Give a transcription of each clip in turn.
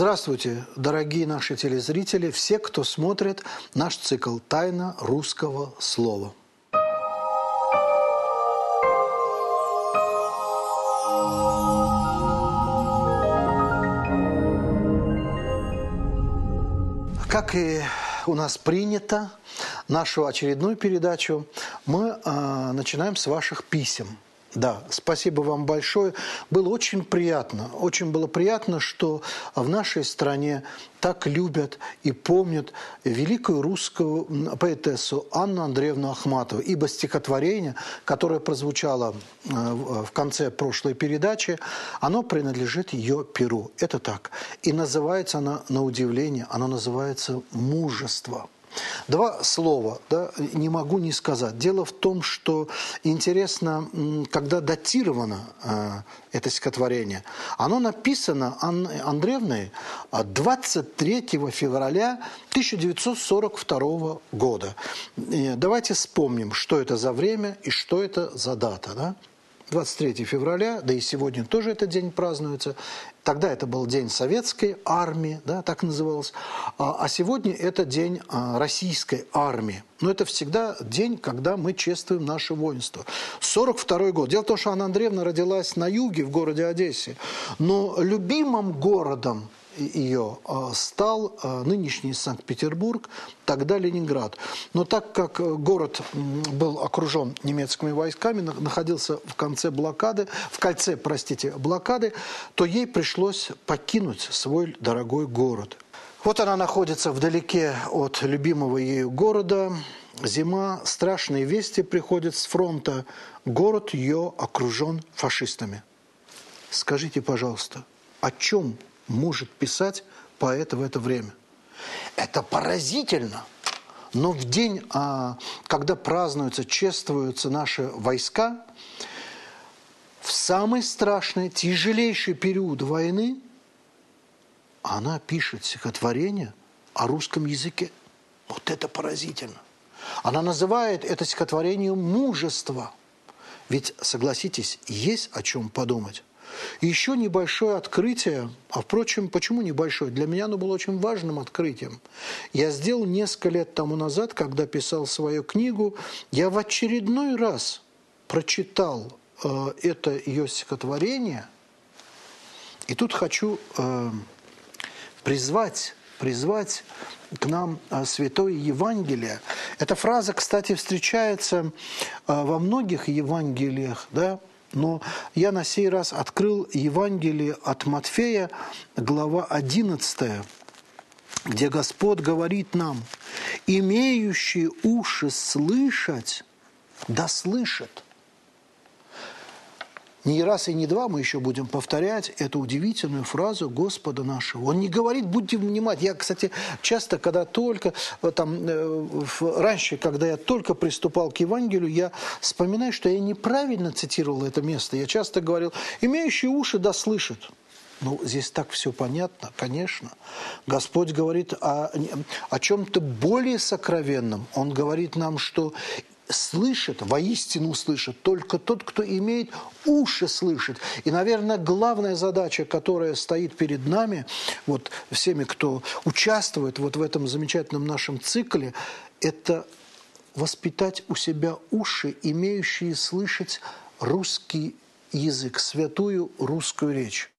Здравствуйте, дорогие наши телезрители, все, кто смотрит наш цикл «Тайна русского слова». Как и у нас принято, нашу очередную передачу мы э, начинаем с ваших писем – да, спасибо вам большое. Было очень приятно. Очень было приятно, что в нашей стране так любят и помнят великую русскую поэтессу Анну Андреевну Ахматову. Ибо стихотворение, которое прозвучало э, в конце прошлой передачи, оно принадлежит ее перу. Это так. И называется она, на удивление, оно называется «Мужество». Два слова, да, не могу не сказать. Дело в том, что интересно, когда датировано э, это стихотворение, оно написано Ан Андреевной 23 февраля 1942 года. И давайте вспомним, что это за время и что это за дата. Да? 23 февраля, да и сегодня тоже этот день празднуется. Тогда это был день советской армии, да, так называлось. А, а сегодня это день а, российской армии. Но это всегда день, когда мы чествуем наше воинство. 42 год. Дело в том, что Анна Андреевна родилась на юге, в городе Одессе. Но любимым городом ее а, стал а, нынешний Санкт-Петербург, тогда Ленинград. Но так как э, город был окружен немецкими войсками, находился в конце блокады, в кольце, простите, блокады, то ей пришлось покинуть свой дорогой город. Вот она находится вдалеке от любимого ею города. Зима, страшные вести приходят с фронта. Город ее окружен фашистами. Скажите, пожалуйста, о чем может писать поэт в это время. Это поразительно. Но в день, а, когда празднуются, чествуются наши войска, в самый страшный, тяжелейший период войны она пишет стихотворение о русском языке. Вот это поразительно. Она называет это стихотворение «мужество». Ведь, согласитесь, есть о чем подумать. Еще небольшое открытие, а впрочем, почему небольшое? Для меня оно было очень важным открытием. Я сделал несколько лет тому назад, когда писал свою книгу, я в очередной раз прочитал э, это ее стихотворение, и тут хочу э, призвать призвать к нам э, Святое Евангелие. Эта фраза, кстати, встречается э, во многих Евангелиях, да, но я на сей раз открыл Евангелие от Матфея, глава 11, где Господь говорит нам, «Имеющие уши слышать, да слышат». Не раз и не два мы еще будем повторять эту удивительную фразу Господа нашего. Он не говорит «будьте внимать». Я, кстати, часто, когда только, э, там, э, раньше, когда я только приступал к Евангелию, я вспоминаю, что я неправильно цитировал это место. Я часто говорил «имеющие уши да слышат». Ну, здесь так все понятно, конечно. Господь говорит о, о чем-то более сокровенном. Он говорит нам, что слышит, воистину слышит только тот, кто имеет уши слышит. И, наверное, главная задача, которая стоит перед нами, вот всеми, кто участвует вот в этом замечательном нашем цикле, это воспитать у себя уши, имеющие слышать русский язык, святую русскую речь.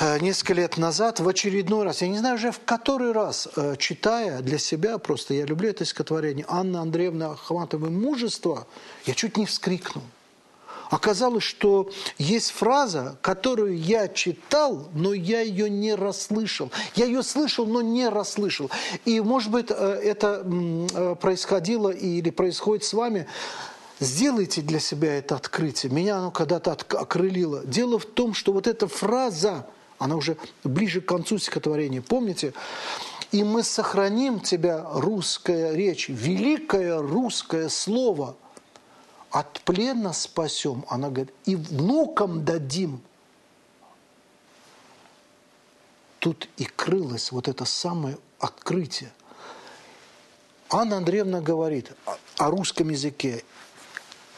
Э, несколько лет назад в очередной раз, я не знаю уже в который раз, э, читая для себя, просто я люблю это стихотворение, Анна Андреевна Ахматовой «Мужество», я чуть не вскрикнул. Оказалось, что есть фраза, которую я читал, но я ее не расслышал. Я ее слышал, но не расслышал. И, может быть, э, это происходило или происходит с вами. Сделайте для себя это открытие. Меня оно когда-то окрылило. Дело в том, что вот эта фраза, она уже ближе к концу стихотворения. Помните? И мы сохраним тебя, русская речь, великое русское слово. От плена спасем, она говорит, и внукам дадим. Тут и крылось вот это самое открытие. Анна Андреевна говорит о русском языке.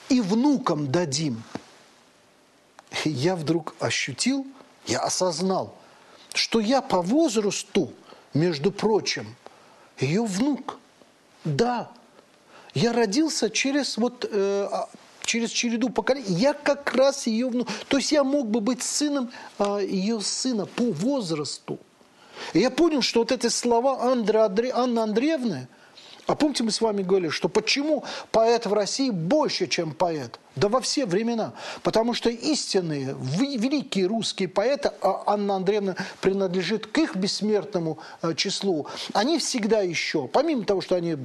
И внукам дадим. Я вдруг ощутил, я осознал, что я по возрасту, между прочим, ее внук. Да, я родился через вот э, а, через череду поколений. Я как раз ее внук. То есть я мог бы быть сыном э, ее сына по возрасту. И я понял, что вот эти слова Андры, Андре, Анны Андреевны, а помните, мы с вами говорили, что почему поэт в России больше, чем поэт? Да во все времена. Потому что истинные, великие русские поэты, а Анна Андреевна принадлежит к их бессмертному э, числу, они всегда еще, помимо того, что они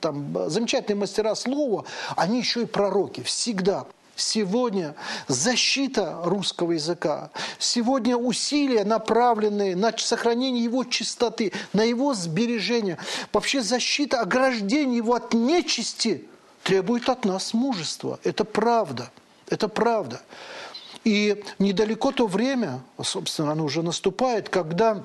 там, замечательные мастера слова, они еще и пророки, всегда. Сегодня защита русского языка, сегодня усилия, направленные на сохранение его чистоты, на его сбережение, вообще защита, ограждение его от нечисти требует от нас мужества. Это правда, это правда. И недалеко то время, собственно, оно уже наступает, когда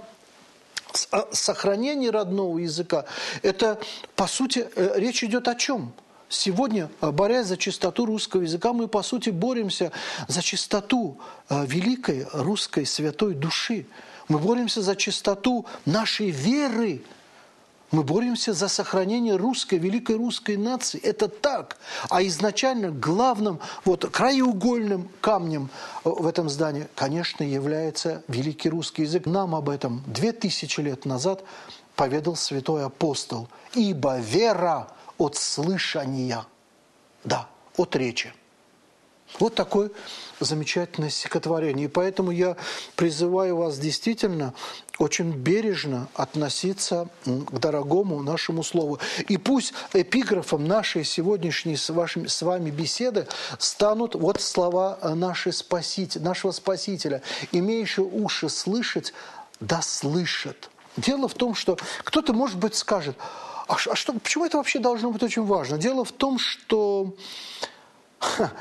сохранение родного языка, это, по сути, э, речь идет о чем? Сегодня, э, борясь за чистоту русского языка, мы, по сути, боремся за чистоту э, великой русской святой души. Мы боремся за чистоту нашей веры. Мы боремся за сохранение русской, великой русской нации. Это так. А изначально главным, вот краеугольным камнем э, в этом здании, конечно, является великий русский язык. Нам об этом две тысячи лет назад поведал святой апостол. «Ибо вера от слышания, да, от речи. Вот такое замечательное стихотворение. И поэтому я призываю вас действительно очень бережно относиться к дорогому нашему слову. И пусть эпиграфом нашей сегодняшней с, вашими, с вами беседы станут вот слова нашей спаситель, нашего Спасителя. Имеющий уши слышать, да слышит. Дело в том, что кто-то, может быть, скажет – а, а что, почему это вообще должно быть очень важно? Дело в том, что ха,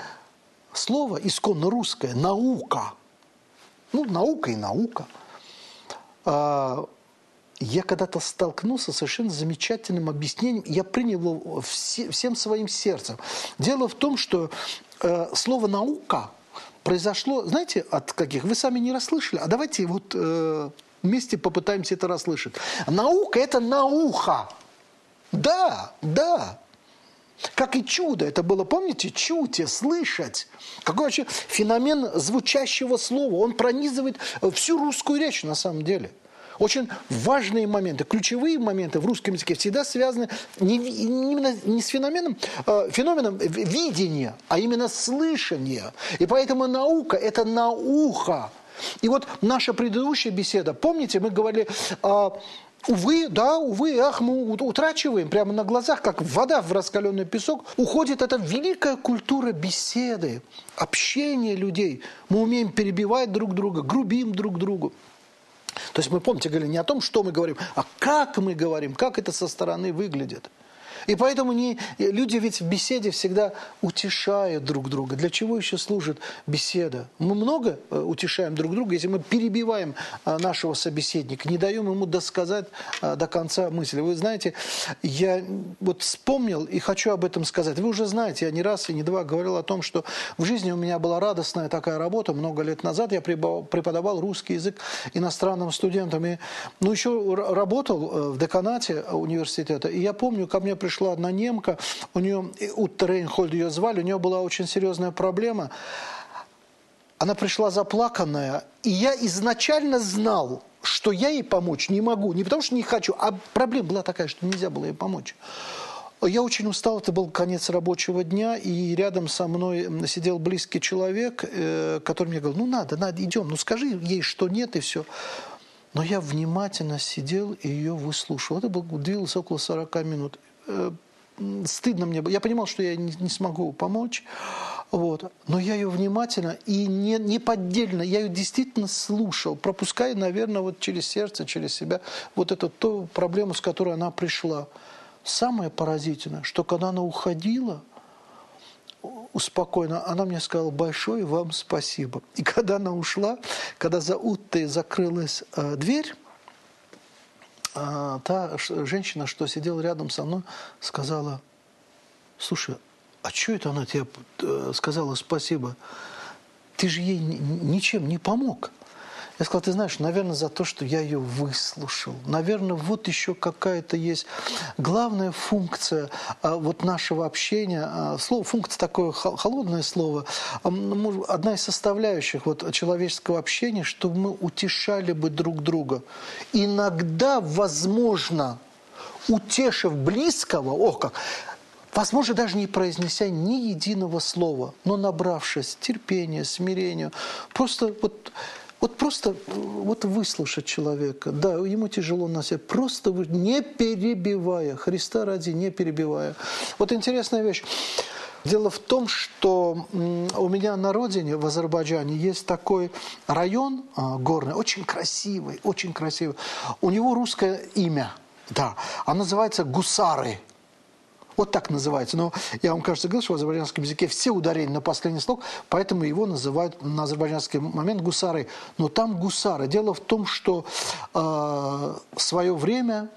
слово исконно русское «наука», ну, наука и наука. А, я когда-то столкнулся с совершенно замечательным объяснением, я принял его все, всем своим сердцем. Дело в том, что э, слово «наука» произошло, знаете, от каких? Вы сами не расслышали, а давайте вот э, вместе попытаемся это расслышать. Наука – это науха. Да, да. Как и чудо. Это было, помните, чути, слышать. Какой вообще феномен звучащего слова. Он пронизывает всю русскую речь на самом деле. Очень важные моменты, ключевые моменты в русском языке всегда связаны не, именно не с феноменом, э, феноменом видения, а именно слышания. И поэтому наука – это науха. И вот наша предыдущая беседа, помните, мы говорили о Увы, да, увы, ах, мы утрачиваем прямо на глазах, как вода в раскаленный песок, уходит эта великая культура беседы, общения людей. Мы умеем перебивать друг друга, грубим друг другу. То есть мы, помните, говорили не о том, что мы говорим, а как мы говорим, как это со стороны выглядит. И поэтому не, люди ведь в беседе всегда утешают друг друга. Для чего еще служит беседа? Мы много э, утешаем друг друга, если мы перебиваем э, нашего собеседника, не даем ему досказать э, до конца мысли. Вы знаете, я вот вспомнил и хочу об этом сказать. Вы уже знаете, я не раз и не два говорил о том, что в жизни у меня была радостная такая работа. Много лет назад я преподавал русский язык иностранным студентам. И, ну, еще работал в деканате университета. И я помню, ко мне пришел пришла одна немка, у нее, Утта Рейнхольд ее звали, у нее была очень серьезная проблема. Она пришла заплаканная, и я изначально знал, что я ей помочь не могу. Не потому что не хочу, а проблема была такая, что нельзя было ей помочь. Я очень устал, это был конец рабочего дня, и рядом со мной сидел близкий человек, э, который мне говорил, ну надо, надо, идем, ну скажи ей, что нет, и все. Но я внимательно сидел и ее выслушивал. Это был, длилось около 40 минут. Э, стыдно мне было. Я понимал, что я не, не смогу помочь. Вот. Но я ее внимательно и не, не поддельно, я ее действительно слушал, пропуская, наверное, вот через сердце, через себя вот эту ту проблему, с которой она пришла. Самое поразительное, что когда она уходила, успокоенно, она мне сказала большое вам спасибо. И когда она ушла, когда за Уттой закрылась э, дверь, а та женщина, что сидела рядом со мной, сказала, слушай, а что это она тебе э, сказала спасибо? Ты же ей ничем не помог. Я сказал, ты знаешь, наверное, за то, что я ее выслушал. Наверное, вот еще какая-то есть главная функция а, вот нашего общения. А, слово функция такое холодное слово. А, одна из составляющих вот человеческого общения, чтобы мы утешали бы друг друга. Иногда, возможно, утешив близкого, ох как, возможно, даже не произнеся ни единого слова, но набравшись терпения, смирения, просто вот вот просто вот выслушать человека. Да, ему тяжело на себя. Просто не перебивая. Христа ради, не перебивая. Вот интересная вещь. Дело в том, что у меня на родине, в Азербайджане, есть такой район а, горный, очень красивый, очень красивый. У него русское имя, да, а называется Гусары. Вот так называется. Но я вам, кажется, говорил, что в азербайджанском языке все ударения на последний слог, поэтому его называют на азербайджанский момент гусары. Но там гусары. Дело в том, что э, в свое время,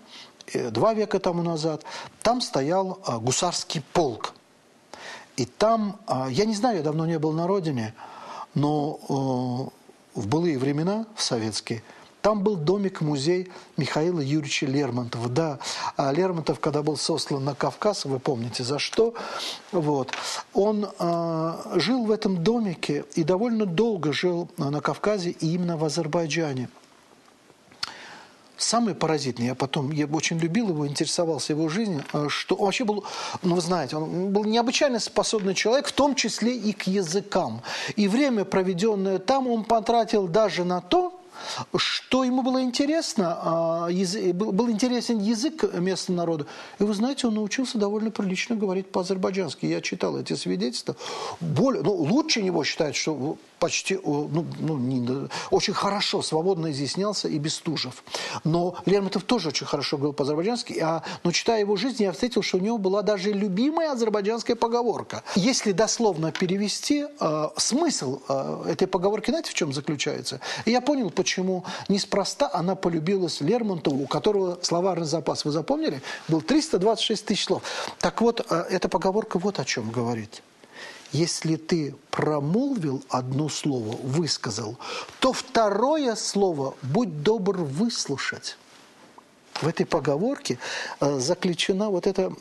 э, два века тому назад, там стоял э, гусарский полк. И там, э, я не знаю, я давно не был на родине, но э, в былые времена, в советские, там был домик-музей Михаила Юрьевича Лермонтова. Да, а Лермонтов, когда был сослан на Кавказ, вы помните за что, вот, он э, жил в этом домике и довольно долго жил на Кавказе и именно в Азербайджане. Самый паразитный, я потом, я очень любил его, интересовался его жизнью, а, что он вообще был, ну вы знаете, он был необычайно способный человек, в том числе и к языкам. И время, проведенное там, он потратил даже на то, что ему было интересно, а, был интересен язык местного народа. И вы знаете, он научился довольно прилично говорить по-азербайджански. Я читал эти свидетельства. Более, ну, лучше него считают, что почти, ну, ну, не, очень хорошо, свободно изъяснялся и Бестужев. Но Лермонтов тоже очень хорошо говорил по-азербайджански, а, но читая его жизнь, я встретил, что у него была даже любимая азербайджанская поговорка. Если дословно перевести, э, смысл э, этой поговорки, знаете, в чем заключается? И я понял, почему неспроста она полюбилась Лермонтову, у которого словарный запас, вы запомнили, был 326 тысяч слов. Так вот, э, эта поговорка вот о чем говорит если ты промолвил одно слово, высказал, то второе слово будь добр выслушать. В этой поговорке э, заключена вот эта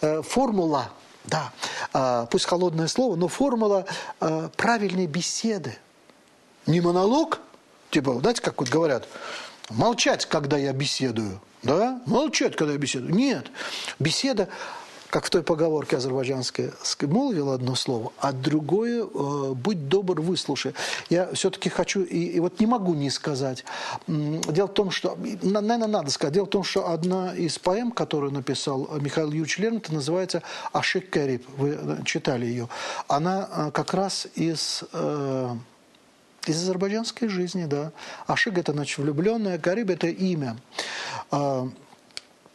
э, формула, да, э, пусть холодное слово, но формула правильной беседы. Не монолог, типа, знаете, как вот говорят, молчать, когда я беседую, да, молчать, когда я беседую. Нет, беседа как в той поговорке азербайджанской, молвил одно слово, а другое э, «будь добр, выслушай». Я все-таки хочу, и, и вот не могу не сказать. Дело в том, что, наверное, надо сказать, дело в том, что одна из поэм, которую написал Михаил Юрьевич Лермонтов, называется «Ашик Кериб». Вы э, читали ее. Она э, как раз из... Э, из азербайджанской жизни, да. Ашик – это, значит, влюбленная, Кариб – это имя.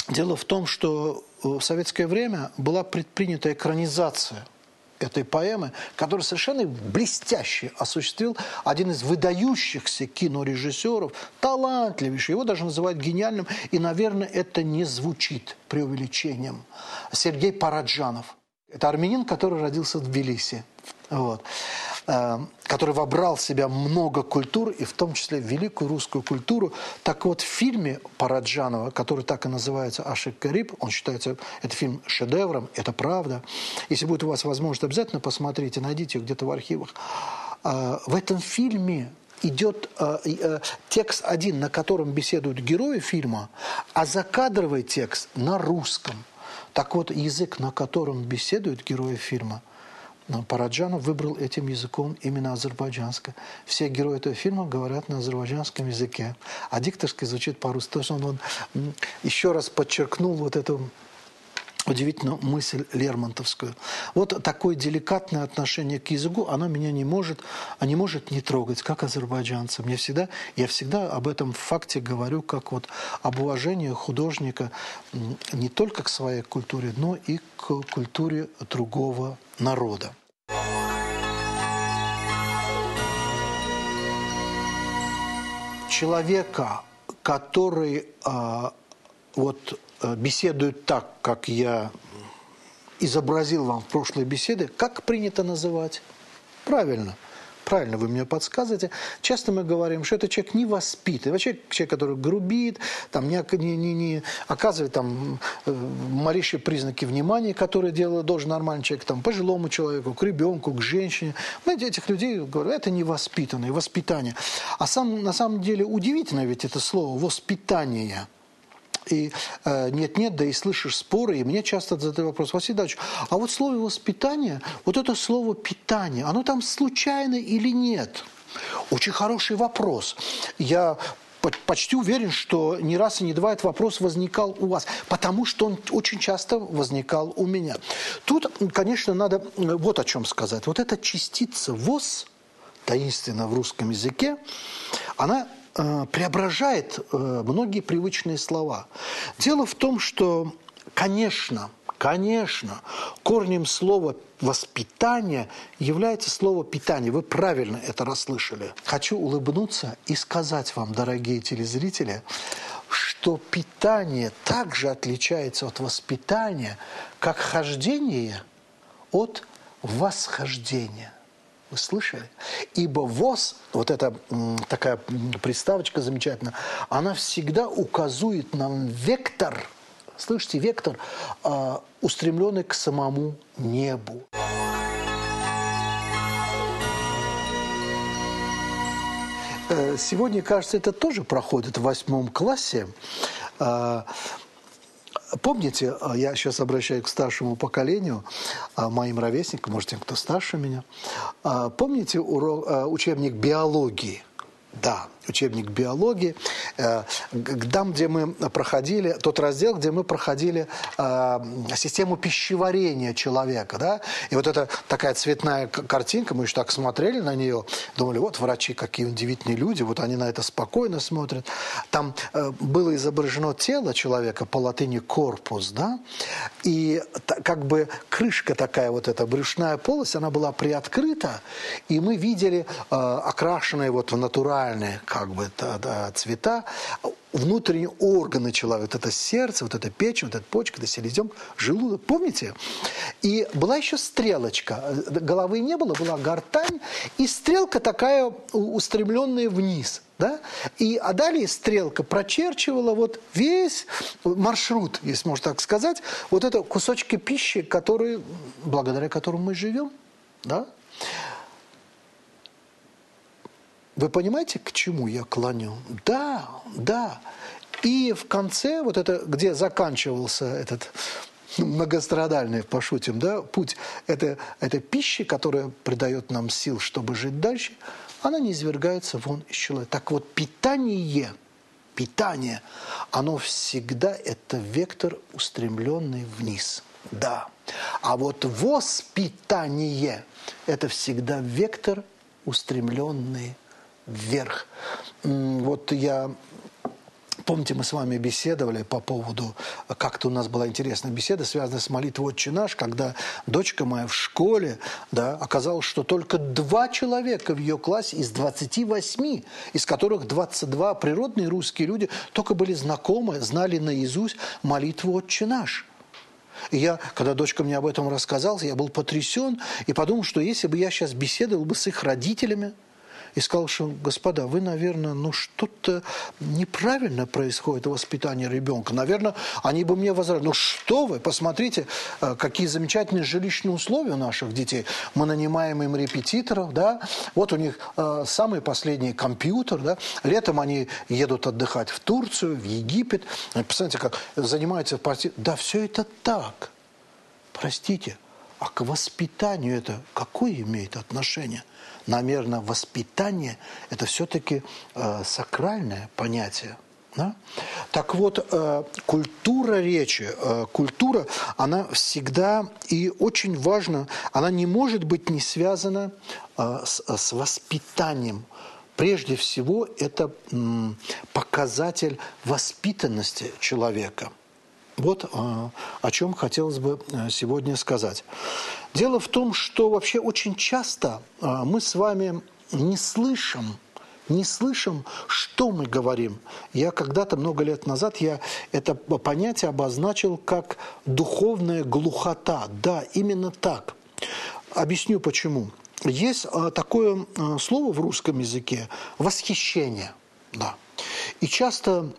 Э, дело в том, что в советское время была предпринята экранизация этой поэмы, которую совершенно блестяще осуществил один из выдающихся кинорежиссеров, талантливейший, его даже называют гениальным, и, наверное, это не звучит преувеличением. Сергей Параджанов. Это армянин, который родился в Тбилиси. Вот. Э, который вобрал в себя много культур, и в том числе великую русскую культуру. Так вот, в фильме Параджанова, который так и называется «Ашик Кариб», он считается, это фильм шедевром, это правда. Если будет у вас возможность, обязательно посмотрите, найдите его где-то в архивах. Э, в этом фильме идет э, текст один, на котором беседуют герои фильма, а закадровый текст на русском. Так вот, язык, на котором беседуют герои фильма – Параджанов выбрал этим языком именно азербайджанское. Все герои этого фильма говорят на азербайджанском языке. А дикторский звучит по-русски. То, что он, он еще раз подчеркнул вот эту удивительную мысль лермонтовскую. Вот такое деликатное отношение к языку, оно меня не может, а не может не трогать, как азербайджанцам. Я всегда, я всегда об этом факте говорю, как вот об уважении художника не только к своей культуре, но и к культуре другого народа. Человека, который а, вот а, беседует так, как я изобразил вам в прошлой беседе, как принято называть? Правильно, правильно вы мне подсказываете, часто мы говорим, что это человек не воспитанный, вообще человек, который грубит, там, не, не, не, не оказывает там, э, малейшие признаки внимания, которые делает, должен нормальный человек, там, пожилому человеку, к ребенку, к женщине. Мы этих людей говорим, это невоспитанные, воспитание. А сам, на самом деле удивительно ведь это слово «воспитание». И э, нет-нет, да и слышишь споры, и мне часто задают вопрос, Василий Ильич, а вот слово «воспитание», вот это слово «питание», оно там случайно или нет? Очень хороший вопрос. Я почти уверен, что не раз и не два этот вопрос возникал у вас, потому что он очень часто возникал у меня. Тут, конечно, надо вот о чем сказать. Вот эта частица «воз», таинственно в русском языке, она Э, преображает э, многие привычные слова. Дело в том, что, конечно, конечно, корнем слова воспитание является слово питание. Вы правильно это расслышали. Хочу улыбнуться и сказать вам, дорогие телезрители, что питание также отличается от воспитания, как хождение от восхождения. Вы слышали? Ибо ВОЗ, вот эта такая приставочка замечательная, она всегда указывает нам вектор, слышите, вектор, а, устремленный к самому небу. Э, сегодня, кажется, это тоже проходит в восьмом классе. Помните, а, я сейчас обращаюсь к старшему поколению, а, моим ровесникам, может, тем, кто старше меня. А, помните урок, учебник биологии? Да, учебник биологии, э, там, где мы проходили, тот раздел, где мы проходили э, систему пищеварения человека, да, и вот эта такая цветная картинка, мы еще так смотрели на нее, думали, вот врачи, какие удивительные люди, вот они на это спокойно смотрят. Там э, было изображено тело человека по латыни корпус, да, и как бы крышка такая, вот эта брюшная полость, она была приоткрыта, и мы видели окрашенные вот в натуральные как бы да, да, цвета, внутренние органы человека, вот это сердце, вот это печень, вот эта почка, это селезенка, желудок, помните? И была еще стрелочка, головы не было, была гортань, и стрелка такая устремленная вниз, да? И, а далее стрелка прочерчивала вот весь маршрут, если можно так сказать, вот это кусочки пищи, которые, благодаря которым мы живем, да? Вы понимаете, к чему я клоню? Да, да. И в конце, вот это, где заканчивался этот многострадальный, пошутим, да, путь, это, это пища, которая придает нам сил, чтобы жить дальше, она не извергается вон из человека. Так вот, питание, питание, оно всегда это вектор, устремленный вниз. Да. А вот воспитание – это всегда вектор, устремленный вверх. Вот я Помните, мы с вами беседовали по поводу, как-то у нас была интересная беседа, связанная с молитвой «Отче наш», когда дочка моя в школе, да, оказалось, что только два человека в ее классе из 28, из которых 22 природные русские люди, только были знакомы, знали наизусть молитву «Отче наш». И я, когда дочка мне об этом рассказала, я был потрясен и подумал, что если бы я сейчас беседовал бы с их родителями, и сказал, что, господа, вы, наверное, ну что-то неправильно происходит в воспитании ребенка. Наверное, они бы мне возражали, ну что вы, посмотрите, э, какие замечательные жилищные условия у наших детей. Мы нанимаем им репетиторов, да, вот у них э, самый последний компьютер, да, летом они едут отдыхать в Турцию, в Египет. Посмотрите, как занимаются партией. Да, все это так. Простите, а к воспитанию это какое имеет отношение? Наверное, воспитание – это все-таки э, сакральное понятие. Да? Так вот, э, культура речи, э, культура, она всегда и очень важна, она не может быть не связана э, с, с воспитанием. Прежде всего, это показатель воспитанности человека. Вот э, о чем хотелось бы э, сегодня сказать. Дело в том, что вообще очень часто а, мы с вами не слышим, не слышим, что мы говорим. Я когда-то, много лет назад, я это понятие обозначил как духовная глухота. Да, именно так. Объясню почему. есть такое слово в русском языке – восхищение. Да. И часто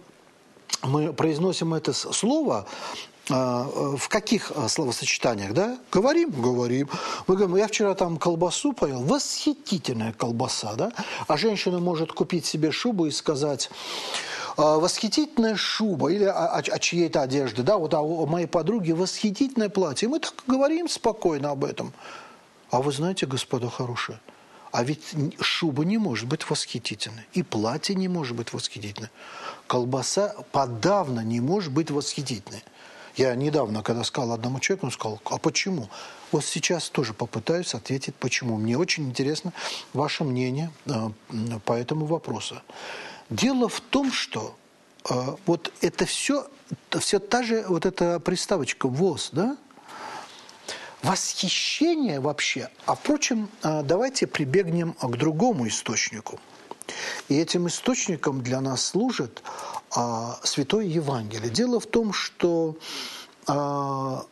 мы произносим это слово а, в каких словосочетаниях, да? Говорим? Говорим. Мы говорим, я вчера там колбасу поел, восхитительная колбаса, да? А женщина может купить себе шубу и сказать, восхитительная шуба или о, о, чьей-то одежды, да, вот а у моей подруги восхитительное платье. Мы так говорим спокойно об этом. А вы знаете, господа хорошие, а ведь шуба не может быть восхитительной, и платье не может быть восхитительной. Колбаса подавно не может быть восхитительной. Я недавно, когда сказал одному человеку, он сказал, а почему? Вот сейчас тоже попытаюсь ответить, почему. Мне очень интересно ваше мнение э, по этому вопросу. Дело в том, что э, вот это все, все та же вот эта приставочка ВОЗ, да, восхищение вообще. А впрочем, а, давайте прибегнем к другому источнику. И этим источником для нас служит а, Святое Евангелие. Дело в том, что а,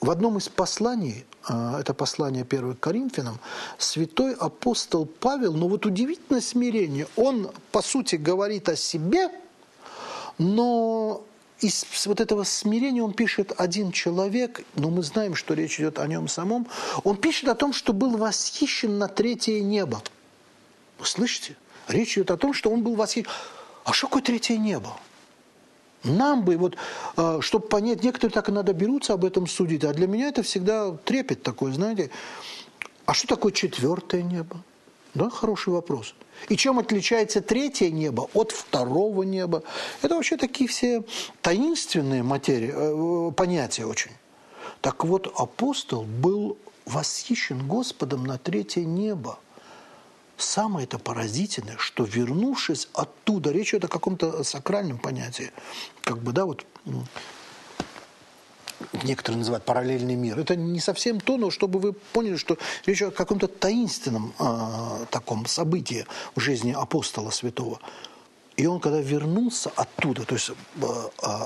в одном из посланий, а, это послание 1 к Коринфянам, святой апостол Павел, но вот удивительное смирение, он, по сути, говорит о себе, но из вот этого смирения он пишет один человек, но мы знаем, что речь идет о нем самом. Он пишет о том, что был восхищен на третье небо. Вы слышите? Речь идет о том, что он был восхищен. А что такое третье небо? Нам бы, вот, а, чтобы понять, некоторые так и надо берутся об этом судить, а для меня это всегда трепет такой, знаете. А что такое четвертое небо? Да, хороший вопрос. И чем отличается третье небо от второго неба? Это вообще такие все таинственные материи, э, понятия очень. Так вот, апостол был восхищен Господом на третье небо. Самое это поразительное, что вернувшись оттуда, речь идет о каком-то сакральном понятии, как бы, да, вот некоторые называют параллельный мир. Это не совсем то, но чтобы вы поняли, что речь о каком-то таинственном э, таком событии в жизни апостола святого. И он, когда вернулся оттуда, то есть э,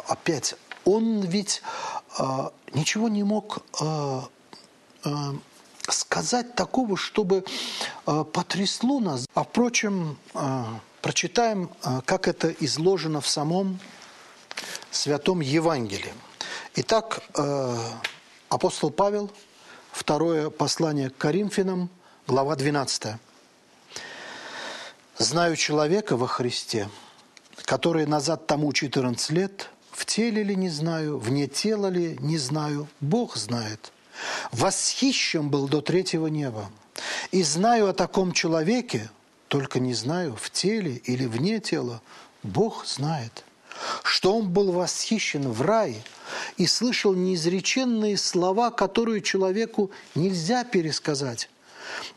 опять, он ведь э, ничего не мог э, э, сказать такого, чтобы э, потрясло нас. А впрочем, э, прочитаем, э, как это изложено в самом Святом Евангелии. Итак, э, апостол Павел, второе послание к Коринфянам, глава 12. «Знаю человека во Христе, который назад тому 14 лет, в теле ли не знаю, вне тела ли не знаю, Бог знает. Восхищен был до третьего неба. И знаю о таком человеке, только не знаю, в теле или вне тела, Бог знает, что он был восхищен в рае – и слышал неизреченные слова, которые человеку нельзя пересказать.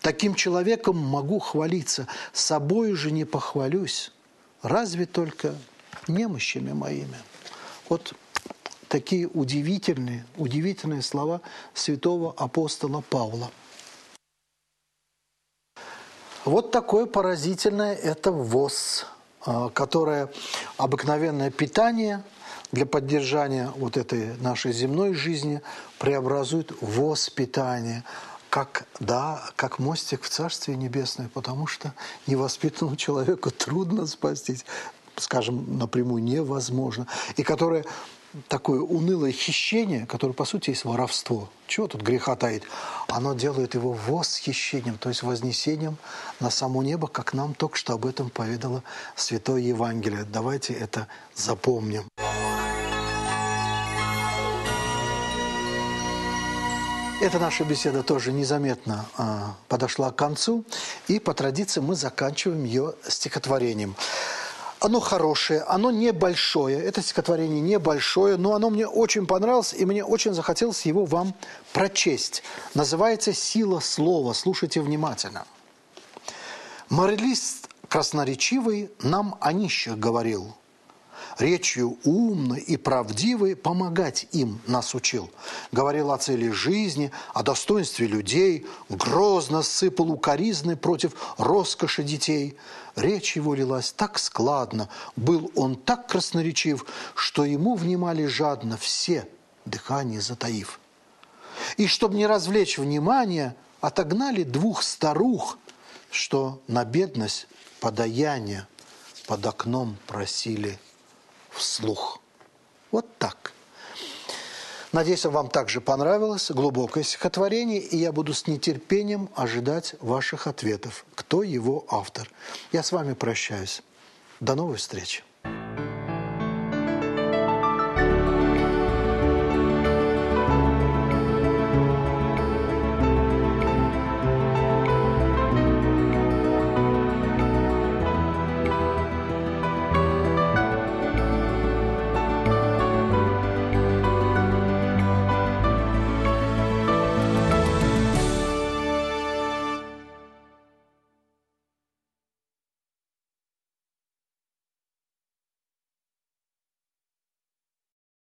Таким человеком могу хвалиться, собой же не похвалюсь, разве только немощами моими. Вот такие удивительные, удивительные слова святого апостола Павла. Вот такое поразительное это ВОЗ, которое обыкновенное питание – для поддержания вот этой нашей земной жизни преобразует воспитание, как, да, как мостик в Царствие Небесное, потому что невоспитанному человеку трудно спастись, скажем, напрямую невозможно, и которое такое унылое хищение, которое, по сути, есть воровство. Чего тут греха таит? Оно делает его восхищением, то есть вознесением на само небо, как нам только что об этом поведало Святое Евангелие. Давайте это запомним. Эта наша беседа тоже незаметно э, подошла к концу, и по традиции мы заканчиваем ее стихотворением. Оно хорошее, оно небольшое, это стихотворение небольшое, но оно мне очень понравилось, и мне очень захотелось его вам прочесть. Называется «Сила слова». Слушайте внимательно. Моралист красноречивый нам о нищих говорил – речью умной и правдивой помогать им нас учил. Говорил о цели жизни, о достоинстве людей, грозно сыпал укоризны против роскоши детей. Речь его лилась так складно, был он так красноречив, что ему внимали жадно все, дыхание затаив. И чтобы не развлечь внимание, отогнали двух старух, что на бедность подаяние под окном просили вслух. Вот так. Надеюсь, вам также понравилось глубокое стихотворение, и я буду с нетерпением ожидать ваших ответов. Кто его автор? Я с вами прощаюсь. До новой встречи.